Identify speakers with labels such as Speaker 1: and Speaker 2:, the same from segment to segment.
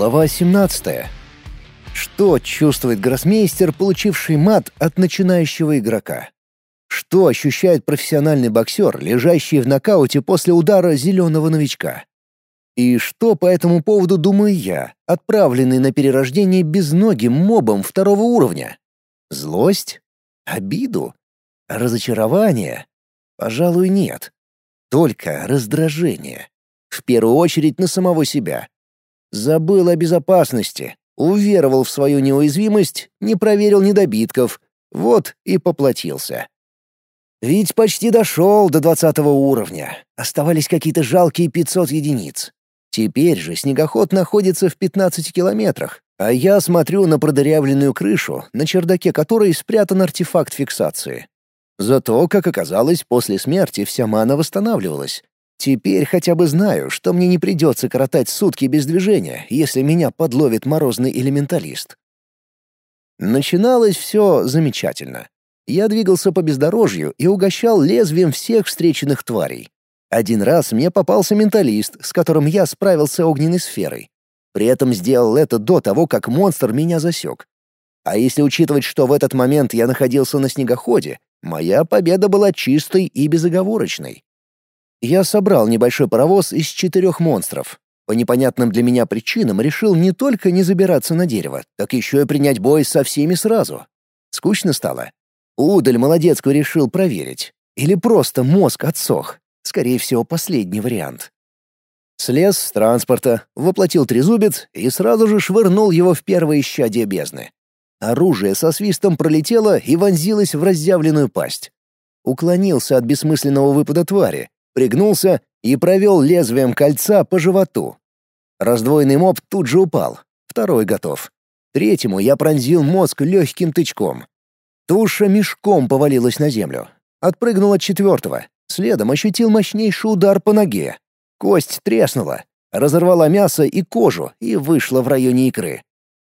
Speaker 1: Глава 17. Что чувствует гроссмейстер, получивший мат от начинающего игрока? Что ощущает профессиональный боксер, лежащий в нокауте после удара зеленого новичка? И что по этому поводу думаю я, отправленный на перерождение безногим мобом второго уровня? Злость? Обиду? Разочарование? Пожалуй, нет. Только раздражение. В первую очередь на самого себя. Забыл о безопасности, уверовал в свою неуязвимость, не проверил недобитков, вот и поплатился. Ведь почти дошел до двадцатого уровня, оставались какие-то жалкие 500 единиц. Теперь же снегоход находится в 15 километрах, а я смотрю на продырявленную крышу, на чердаке которой спрятан артефакт фиксации. Зато, как оказалось, после смерти вся мана восстанавливалась, Теперь хотя бы знаю, что мне не придется коротать сутки без движения, если меня подловит морозный элементалист. Начиналось все замечательно. Я двигался по бездорожью и угощал лезвием всех встреченных тварей. Один раз мне попался менталист, с которым я справился огненной сферой. При этом сделал это до того, как монстр меня засек. А если учитывать, что в этот момент я находился на снегоходе, моя победа была чистой и безоговорочной. Я собрал небольшой паровоз из четырех монстров. По непонятным для меня причинам решил не только не забираться на дерево, так еще и принять бой со всеми сразу. Скучно стало. Удаль молодецкую решил проверить. Или просто мозг отсох. Скорее всего, последний вариант. Слез с транспорта, воплотил трезубец и сразу же швырнул его в первое исчадие бездны. Оружие со свистом пролетело и вонзилось в разъявленную пасть. Уклонился от бессмысленного выпада твари, пригнулся и провел лезвием кольца по животу. Раздвоенный моб тут же упал. Второй готов. Третьему я пронзил мозг легким тычком. Туша мешком повалилась на землю. Отпрыгнул от четвертого. Следом ощутил мощнейший удар по ноге. Кость треснула, разорвала мясо и кожу и вышла в районе икры.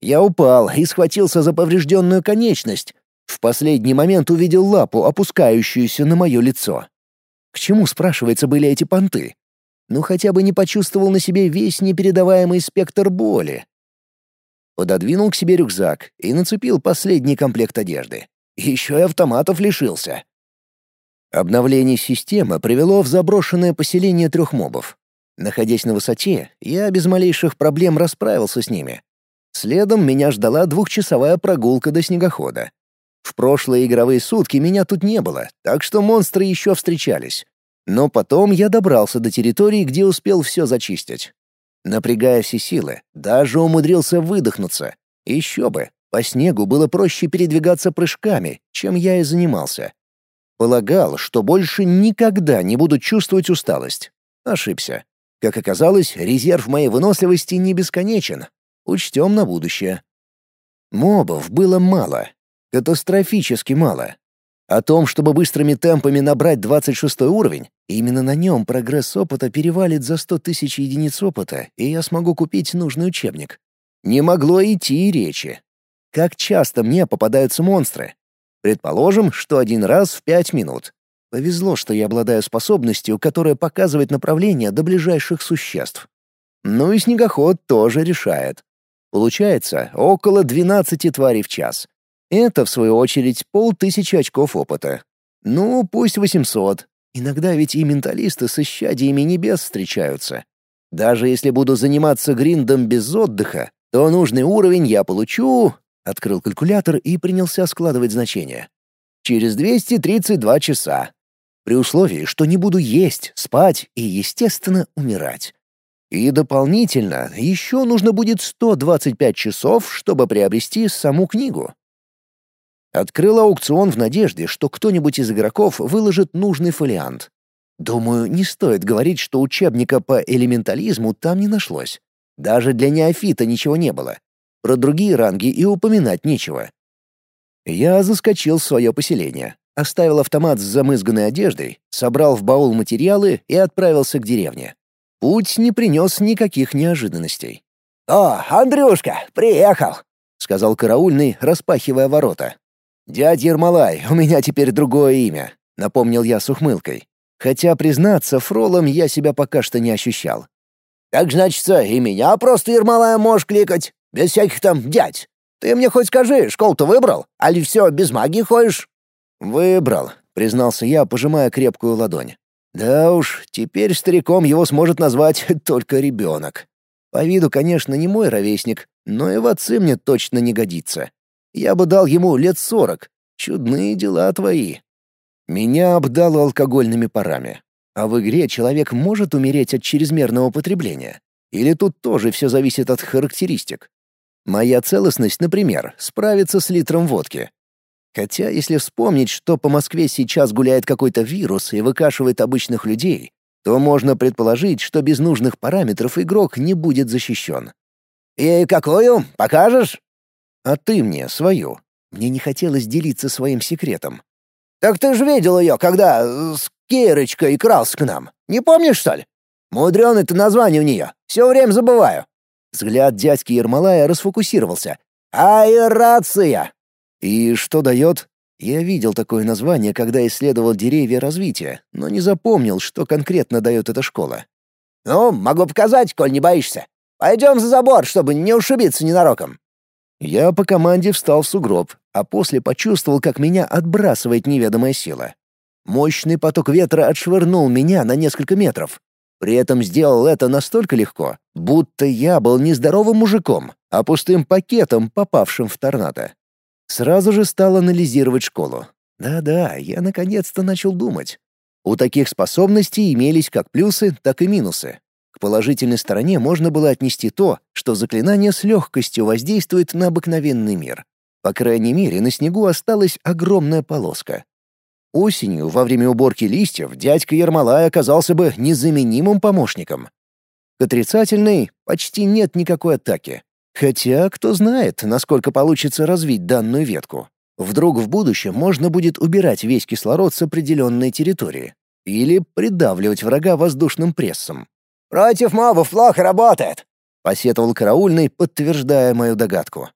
Speaker 1: Я упал и схватился за поврежденную конечность. В последний момент увидел лапу, опускающуюся на мое лицо. К чему, спрашивается, были эти понты? Ну хотя бы не почувствовал на себе весь непередаваемый спектр боли. Пододвинул к себе рюкзак и нацепил последний комплект одежды. Еще и автоматов лишился. Обновление системы привело в заброшенное поселение трех мобов. Находясь на высоте, я без малейших проблем расправился с ними. Следом меня ждала двухчасовая прогулка до снегохода. В прошлые игровые сутки меня тут не было, так что монстры еще встречались. Но потом я добрался до территории, где успел все зачистить. Напрягая все силы, даже умудрился выдохнуться. Еще бы, по снегу было проще передвигаться прыжками, чем я и занимался. Полагал, что больше никогда не буду чувствовать усталость. Ошибся. Как оказалось, резерв моей выносливости не бесконечен. Учтем на будущее. Мобов было мало, Катастрофически мало. О том, чтобы быстрыми темпами набрать 26 уровень, именно на нем прогресс опыта перевалит за 100 тысяч единиц опыта, и я смогу купить нужный учебник. Не могло идти и речи. Как часто мне попадаются монстры? Предположим, что один раз в пять минут. Повезло, что я обладаю способностью, которая показывает направление до ближайших существ. Ну и снегоход тоже решает. Получается, около 12 тварей в час. Это, в свою очередь, полтысячи очков опыта. Ну, пусть 800. Иногда ведь и менталисты с исчадиями небес встречаются. Даже если буду заниматься гриндом без отдыха, то нужный уровень я получу... Открыл калькулятор и принялся складывать значения. Через 232 часа. При условии, что не буду есть, спать и, естественно, умирать. И дополнительно еще нужно будет 125 часов, чтобы приобрести саму книгу. Открыл аукцион в надежде, что кто-нибудь из игроков выложит нужный фолиант. Думаю, не стоит говорить, что учебника по элементализму там не нашлось. Даже для неофита ничего не было. Про другие ранги и упоминать нечего. Я заскочил в свое поселение, оставил автомат с замызганной одеждой, собрал в баул материалы и отправился к деревне. Путь не принес никаких неожиданностей. «О, Андрюшка, приехал!» — сказал караульный, распахивая ворота. «Дядя Ермолай, у меня теперь другое имя», — напомнил я с ухмылкой. Хотя, признаться, фролом я себя пока что не ощущал.
Speaker 2: Так значится, и меня просто Ермолая можешь кликать, без всяких там дядь. Ты мне хоть скажи, школу-то выбрал? Али все, без магии ходишь?»
Speaker 1: «Выбрал», — признался я, пожимая крепкую ладонь. «Да уж, теперь стариком его сможет назвать только ребенок. По виду, конечно, не мой ровесник, но и в отцы мне точно не годится. Я бы дал ему лет сорок. Чудные дела твои». Меня обдало алкогольными парами. А в игре человек может умереть от чрезмерного потребления? Или тут тоже все зависит от характеристик? Моя целостность, например, справится с литром водки. Хотя, если вспомнить, что по Москве сейчас гуляет какой-то вирус и выкашивает обычных людей, то можно предположить, что без нужных параметров игрок не будет защищен.
Speaker 2: «И какую? Покажешь?»
Speaker 1: «А ты мне свою». Мне не хотелось делиться своим секретом.
Speaker 2: «Так ты же видел ее, когда э, с Кирочкой крался к нам. Не помнишь, что ли? Мудрёное-то название у нее. Все время забываю».
Speaker 1: Взгляд дядьки Ермолая расфокусировался.
Speaker 2: «Аэрация!»
Speaker 1: «И что дает?» Я видел такое название, когда исследовал деревья развития, но не запомнил, что конкретно дает эта школа.
Speaker 2: «Ну, могу показать, коль не боишься. Пойдем за забор, чтобы не ушибиться ненароком».
Speaker 1: Я по команде встал в сугроб, а после почувствовал, как меня отбрасывает неведомая сила. Мощный поток ветра отшвырнул меня на несколько метров. При этом сделал это настолько легко, будто я был не здоровым мужиком, а пустым пакетом, попавшим в торнадо. Сразу же стал анализировать школу. Да-да, я наконец-то начал думать. У таких способностей имелись как плюсы, так и минусы. К положительной стороне можно было отнести то, что заклинание с легкостью воздействует на обыкновенный мир. По крайней мере, на снегу осталась огромная полоска. Осенью, во время уборки листьев, дядька Ермолай оказался бы незаменимым помощником. К отрицательной почти нет никакой атаки. Хотя, кто знает, насколько получится развить данную ветку. Вдруг в будущем можно будет убирать весь кислород с определенной территории. Или придавливать врага воздушным прессом.
Speaker 2: «Против мобов плохо работает», —
Speaker 1: посетовал караульный, подтверждая мою догадку.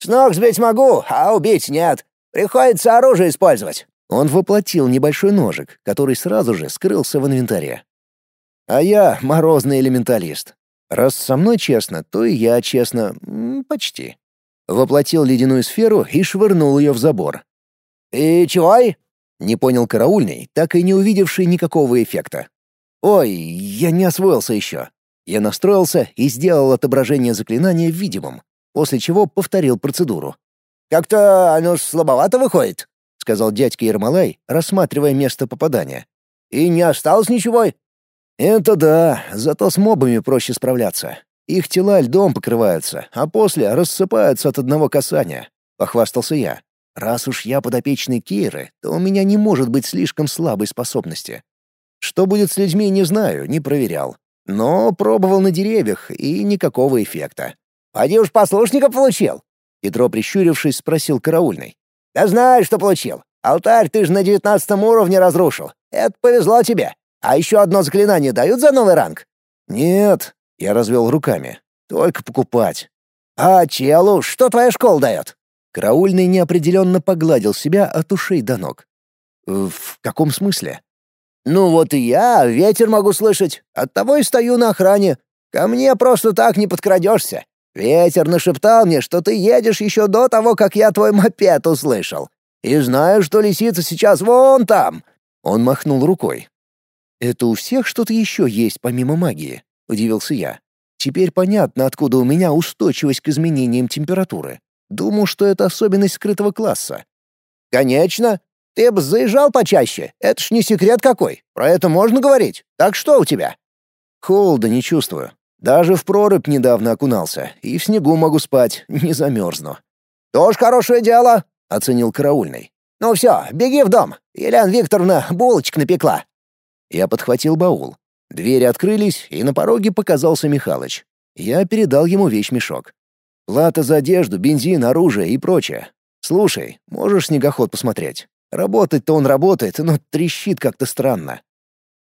Speaker 2: «С ног сбить могу, а убить нет. Приходится оружие использовать».
Speaker 1: Он воплотил небольшой ножик, который сразу же скрылся в инвентаре. А я морозный элементалист. Раз со мной честно, то и я честно, почти. Воплотил ледяную сферу и швырнул ее в забор.
Speaker 2: «И чего?»
Speaker 1: — не понял караульный, так и не увидевший никакого эффекта. «Ой, я не освоился еще». Я настроился и сделал отображение заклинания видимым, после чего повторил процедуру.
Speaker 2: «Как-то оно слабовато выходит», —
Speaker 1: сказал дядька Ермолай, рассматривая место попадания.
Speaker 2: «И не осталось ничего?»
Speaker 1: «Это да, зато с мобами проще справляться. Их тела льдом покрываются, а после рассыпаются от одного касания», — похвастался я. «Раз уж я подопечный Кейры, то у меня не может быть слишком слабой способности. Что будет с людьми, не знаю, не проверял. Но пробовал на деревьях, и никакого эффекта».
Speaker 2: «Поди уж послушника получил?»
Speaker 1: Петро, прищурившись, спросил караульный.
Speaker 2: «Да знаю, что получил. Алтарь ты же на девятнадцатом уровне разрушил. Это повезло тебе. А еще одно заклинание дают за новый ранг?
Speaker 1: Нет, я развел руками. Только покупать.
Speaker 2: А челу что твоя школа дает?
Speaker 1: Караульный неопределенно погладил себя от ушей до ног. В каком смысле?
Speaker 2: Ну вот и я ветер могу слышать. Оттого и стою на охране. Ко мне просто так не подкрадешься. Ветер нашептал мне, что ты едешь еще до того, как я твой мопед услышал. И знаю, что лисица сейчас вон там.
Speaker 1: Он махнул рукой. «Это у всех что-то еще есть помимо магии?» — удивился я. «Теперь понятно, откуда у меня устойчивость к изменениям температуры. Думал, что это особенность скрытого класса».
Speaker 2: «Конечно. Ты бы заезжал почаще. Это ж не секрет какой. Про это можно говорить. Так что у тебя?»
Speaker 1: «Холода не чувствую. Даже в прорубь недавно окунался, и в снегу могу спать, не замерзну».
Speaker 2: «Тоже хорошее дело», — оценил
Speaker 1: караульный.
Speaker 2: «Ну все, беги в дом. Елена Викторовна булочек напекла.
Speaker 1: Я подхватил баул. Двери открылись, и на пороге показался Михалыч. Я передал ему вещмешок. Плата за одежду, бензин, оружие и прочее. Слушай, можешь снегоход посмотреть? Работать-то он работает, но трещит как-то странно.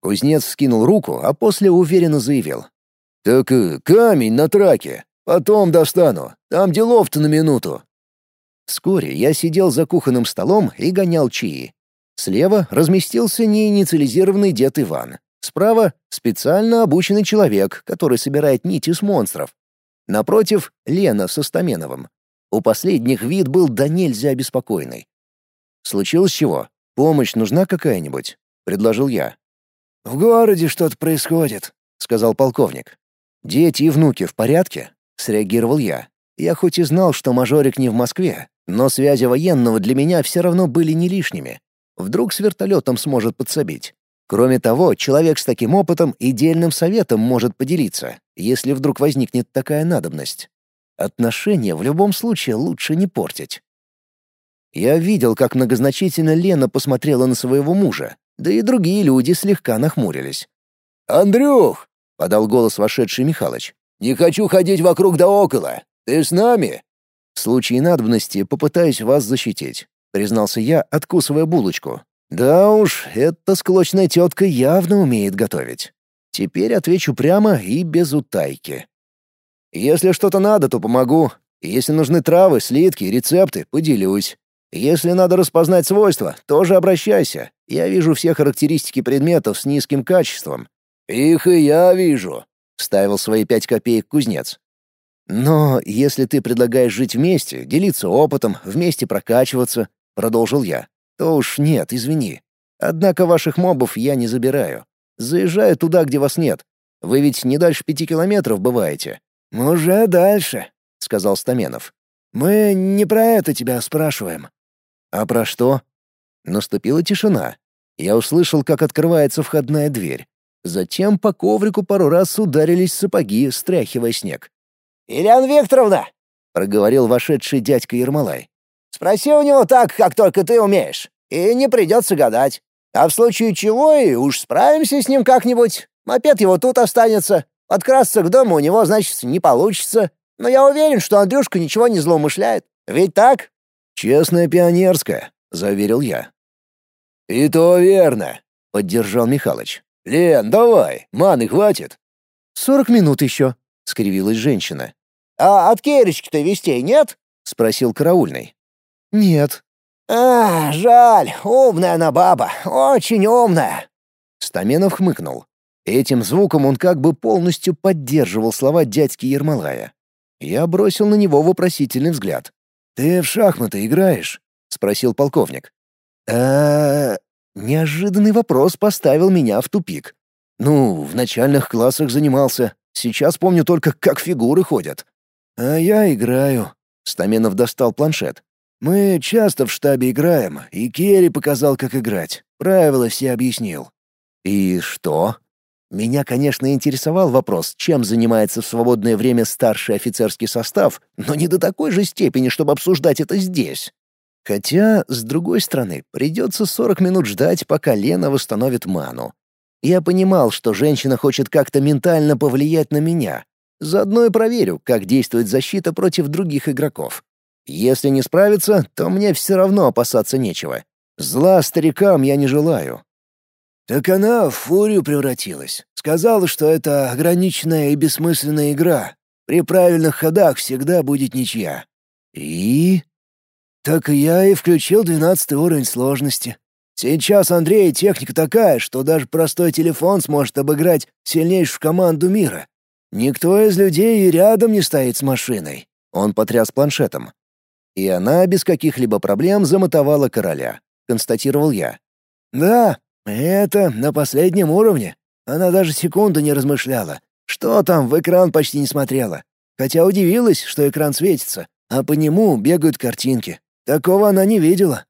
Speaker 1: Кузнец скинул руку, а после уверенно заявил. «Так э, камень на траке. Потом достану. Там делов-то на минуту». Вскоре я сидел за кухонным столом и гонял чаи. Слева разместился неинициализированный дед Иван. Справа — специально обученный человек, который собирает нити с монстров. Напротив — Лена со Стаменовым. У последних вид был до нельзя беспокойный. «Случилось чего? Помощь нужна какая-нибудь?» — предложил я.
Speaker 2: «В городе что-то происходит», — сказал полковник.
Speaker 1: «Дети и внуки в порядке?» — среагировал я. Я хоть и знал, что мажорик не в Москве, но связи военного для меня все равно были не лишними. Вдруг с вертолетом сможет подсобить. Кроме того, человек с таким опытом и дельным советом может поделиться, если вдруг возникнет такая надобность. Отношения в любом случае лучше не портить. Я видел, как многозначительно Лена посмотрела на своего мужа, да и другие люди слегка нахмурились.
Speaker 2: «Андрюх!»
Speaker 1: — подал голос вошедший Михалыч.
Speaker 2: «Не хочу ходить вокруг да около. Ты с нами?»
Speaker 1: «В случае надобности попытаюсь вас защитить», — признался я, откусывая булочку, да уж, эта склочная тетка явно умеет готовить. Теперь отвечу прямо и без утайки. Если что-то надо, то помогу. Если нужны травы, слитки, рецепты, поделюсь. Если надо распознать свойства, тоже обращайся. Я вижу все характеристики предметов с низким качеством.
Speaker 2: Их и я вижу,
Speaker 1: вставил свои пять копеек кузнец. Но если ты предлагаешь жить вместе, делиться опытом, вместе прокачиваться, продолжил я, то уж нет, извини. Однако ваших мобов я не забираю. Заезжаю туда, где вас нет. Вы ведь не дальше пяти километров бываете».
Speaker 2: «Уже дальше», — сказал Стаменов. «Мы не про это тебя спрашиваем».
Speaker 1: «А про что?» Наступила тишина. Я услышал, как открывается входная дверь. Затем по коврику пару раз ударились сапоги, стряхивая снег.
Speaker 2: «Ильяна Викторовна!»
Speaker 1: — проговорил вошедший дядька Ермолай.
Speaker 2: Спроси у него так, как только ты умеешь, и не придется гадать. А в случае чего и уж справимся с ним как-нибудь. Мопед его тут останется. Подкрасться к дому у него, значит, не получится. Но я уверен, что Андрюшка ничего не злоумышляет. Ведь так?»
Speaker 1: «Честная пионерская», — заверил я.
Speaker 2: «И то верно», — поддержал Михалыч. «Лен, давай, маны хватит».
Speaker 1: «Сорок минут еще», — скривилась женщина.
Speaker 2: «А от Керечки-то вестей нет?»
Speaker 1: — спросил караульный. «Нет».
Speaker 2: «А, жаль, умная она баба, очень умная».
Speaker 1: Стаменов хмыкнул. Этим звуком он как бы полностью поддерживал слова дядьки Ермолая. Я бросил на него вопросительный взгляд.
Speaker 2: «Ты в шахматы играешь?»
Speaker 1: — спросил полковник. а Неожиданный вопрос поставил меня в тупик. Ну, в начальных классах занимался. Сейчас помню только, как фигуры ходят.
Speaker 2: «А я играю».
Speaker 1: Стаменов достал планшет.
Speaker 2: Мы часто в штабе играем, и Керри показал, как играть. Правила все объяснил.
Speaker 1: И что? Меня, конечно, интересовал вопрос, чем занимается в свободное время старший офицерский состав, но не до такой же степени, чтобы обсуждать это здесь. Хотя, с другой стороны, придется 40 минут ждать, пока Лена восстановит ману. Я понимал, что женщина хочет как-то ментально повлиять на меня. Заодно и проверю, как действует защита против других игроков. Если не справится, то мне все равно опасаться нечего. Зла старикам я не желаю.
Speaker 2: Так она в фурию превратилась. Сказала, что это ограниченная и бессмысленная игра. При правильных ходах всегда будет ничья.
Speaker 1: И?
Speaker 2: Так я и включил двенадцатый уровень сложности. Сейчас Андрей техника такая, что даже простой телефон сможет обыграть сильнейшую команду мира. Никто из людей и рядом не стоит с машиной.
Speaker 1: Он потряс планшетом. И она без каких-либо проблем замотовала короля, констатировал я.
Speaker 2: Да, это на последнем уровне. Она даже секунду не размышляла. Что там, в экран почти не смотрела. Хотя удивилась, что экран светится, а по нему бегают картинки. Такого она не видела.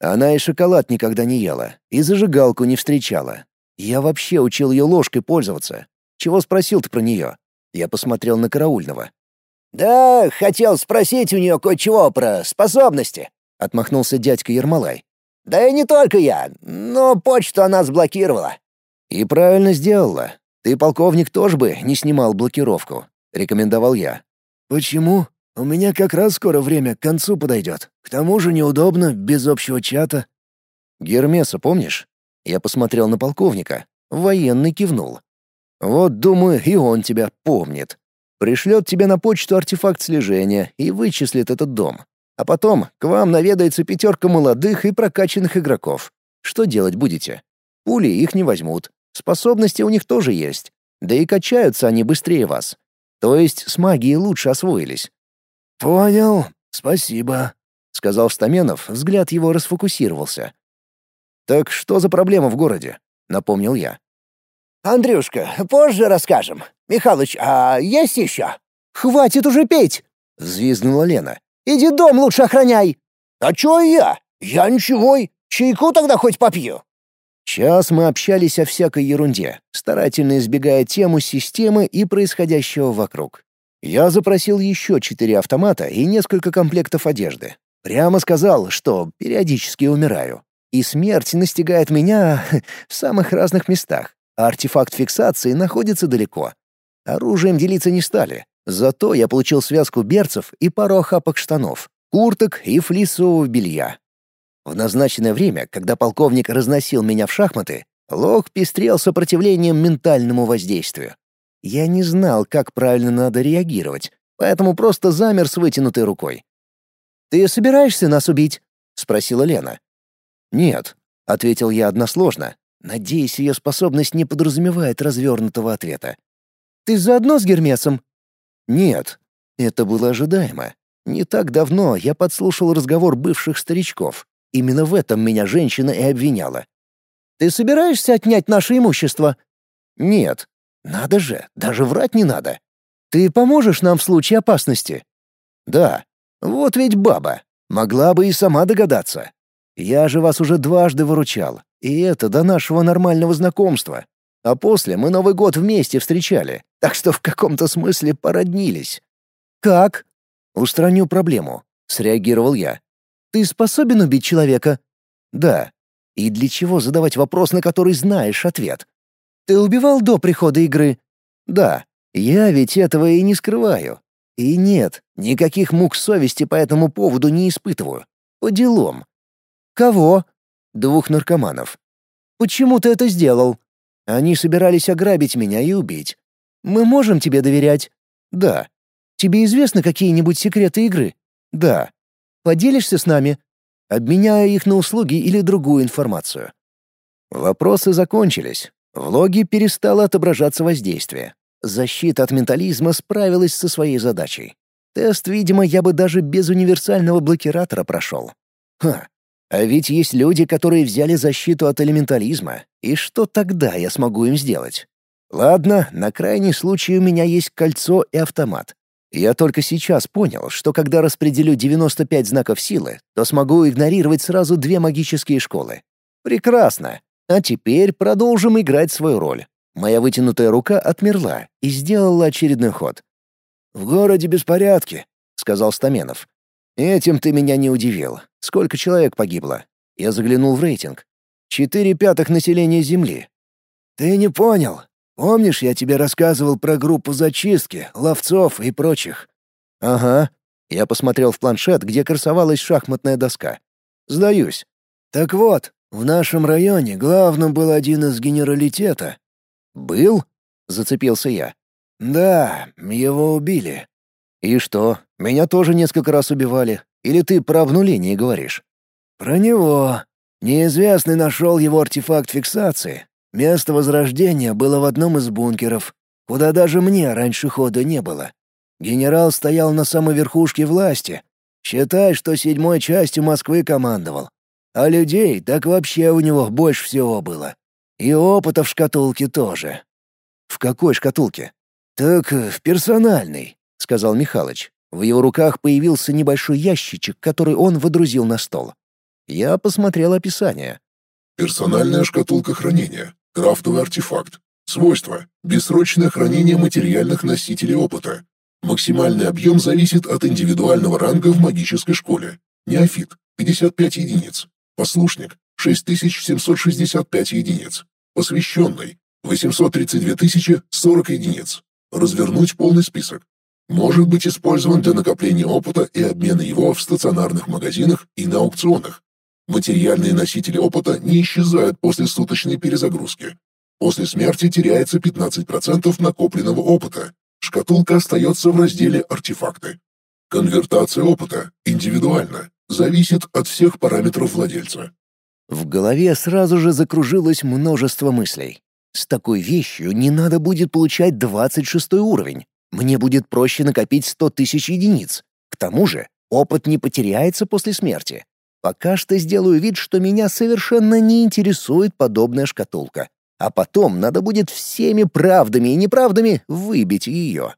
Speaker 1: Она и шоколад никогда не ела, и зажигалку не встречала. Я вообще учил ее ложкой пользоваться. Чего спросил ты про нее? Я посмотрел на караульного.
Speaker 2: «Да, хотел спросить у нее кое-чего про способности», — отмахнулся дядька Ермолай. «Да и не только я, но почту она сблокировала».
Speaker 1: «И правильно сделала. Ты, полковник, тоже бы не снимал блокировку», — рекомендовал я.
Speaker 2: «Почему? У меня как раз скоро время к концу подойдет. К тому же неудобно, без общего чата».
Speaker 1: «Гермеса помнишь?» Я посмотрел на полковника. Военный кивнул. «Вот, думаю, и он тебя помнит. Пришлет тебе на почту артефакт слежения и вычислит этот дом. А потом к вам наведается пятерка молодых и прокачанных игроков. Что делать будете? Пули их не возьмут. Способности у них тоже есть. Да и качаются они быстрее вас. То есть с магией лучше освоились.
Speaker 2: «Понял, спасибо», — сказал Стаменов, взгляд его расфокусировался.
Speaker 1: «Так что за проблема в городе?» — напомнил я.
Speaker 2: «Андрюшка, позже расскажем. Михалыч, а есть еще?»
Speaker 1: «Хватит уже петь!» — взвизгнула Лена.
Speaker 2: «Иди дом лучше охраняй!» «А чё я? Я ничего, чайку тогда хоть попью!»
Speaker 1: Час мы общались о всякой ерунде, старательно избегая тему системы и происходящего вокруг. Я запросил еще четыре автомата и несколько комплектов одежды. Прямо сказал, что периодически умираю. И смерть настигает меня в самых разных местах, артефакт фиксации находится далеко. Оружием делиться не стали. Зато я получил связку берцев и пару охапок штанов, курток и флисового белья. В назначенное время, когда полковник разносил меня в шахматы, Лок пестрел сопротивлением ментальному воздействию. Я не знал, как правильно надо реагировать, поэтому просто замер с вытянутой рукой. «Ты собираешься нас убить?» — спросила Лена. «Нет», — ответил я односложно. Надеюсь, ее способность не подразумевает развернутого ответа. «Ты заодно с Гермесом?» «Нет». Это было ожидаемо. Не так давно я подслушал разговор бывших старичков. Именно в этом меня женщина и обвиняла. «Ты собираешься отнять наше имущество?» «Нет. Надо же, даже врать не надо. Ты поможешь нам в случае опасности?» «Да. Вот ведь баба. Могла бы и сама догадаться. Я же вас уже дважды выручал, и это до нашего нормального знакомства. А после мы Новый год вместе встречали, так что в каком-то смысле породнились». «Как?» «Устраню проблему», — среагировал я. Ты способен убить человека? Да. И для чего задавать вопрос, на который знаешь ответ? Ты убивал до прихода игры? Да. Я ведь этого и не скрываю. И нет, никаких мук совести по этому поводу не испытываю. По делам. Кого? Двух наркоманов. Почему ты это сделал? Они собирались ограбить меня и убить. Мы можем тебе доверять? Да. Тебе известны какие-нибудь секреты игры? Да. Поделишься с нами? Обменяя их на услуги или другую информацию. Вопросы закончились. В логе перестало отображаться воздействие. Защита от ментализма справилась со своей задачей. Тест, видимо, я бы даже без универсального блокиратора прошел. Ха, а ведь есть люди, которые взяли защиту от элементализма. И что тогда я смогу им сделать? Ладно, на крайний случай у меня есть кольцо и автомат. Я только сейчас понял, что когда распределю 95 знаков силы, то смогу игнорировать сразу две магические школы. Прекрасно. А теперь продолжим играть свою роль. Моя вытянутая рука отмерла и сделала очередной ход. «В городе беспорядки», — сказал Стаменов. «Этим ты меня не удивил. Сколько человек погибло?» Я заглянул в рейтинг. «Четыре пятых населения Земли». «Ты не понял. Помнишь, я тебе рассказывал про группу зачистки, ловцов и прочих?» «Ага». Я посмотрел в планшет, где красовалась шахматная доска. «Сдаюсь». «Так вот, в нашем районе главным был один из генералитета». «Был?» — зацепился я. «Да, его убили». «И что, меня тоже несколько раз убивали? Или ты про обнуление говоришь?» «Про него. Неизвестный нашел его артефакт фиксации, Место возрождения было в одном из бункеров, куда даже мне раньше хода не было. Генерал стоял на самой верхушке власти. Считай, что седьмой частью Москвы командовал. А людей так вообще у него больше всего было. И опыта в шкатулке тоже. «В какой шкатулке?» «Так в персональной», — сказал Михалыч. В его руках появился небольшой ящичек, который он водрузил на стол. Я посмотрел описание.
Speaker 3: «Персональная шкатулка хранения. Крафтовый артефакт. Свойства. Бессрочное хранение материальных носителей опыта. Максимальный объем зависит от индивидуального ранга в магической школе. Неофит – 55 единиц. Послушник – 6765 единиц. Посвященный – 832 тысячи 40 единиц. Развернуть полный список. Может быть использован для накопления опыта и обмена его в стационарных магазинах и на аукционах. Материальные носители опыта не исчезают после суточной перезагрузки. После смерти теряется 15% накопленного опыта. Шкатулка остается в разделе «Артефакты». Конвертация опыта индивидуальна, зависит от всех параметров владельца.
Speaker 1: В голове сразу же закружилось множество мыслей. С такой вещью не надо будет получать 26 уровень. Мне будет проще накопить 100 тысяч единиц. К тому же опыт не потеряется после смерти. Пока что сделаю вид, что меня совершенно не интересует подобная шкатулка. А потом надо будет всеми правдами и неправдами выбить ее.